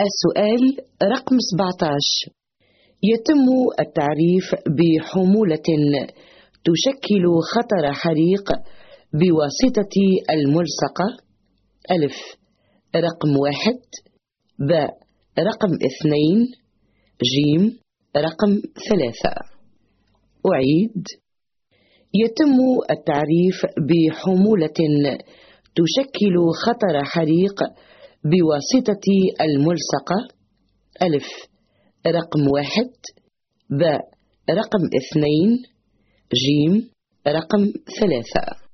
السؤال رقم 17 يتم التعريف بحمولة تشكل خطر حريق بواسطة الملصقة. ألف. رقم واحد. باء رقم اثنين. جيم. رقم ثلاثة. أعيد. يتم التعريف بحمولة تشكل خطر حريق بواسطة الملصقة ألف رقم واحد باء رقم اثنين جيم رقم ثلاثة.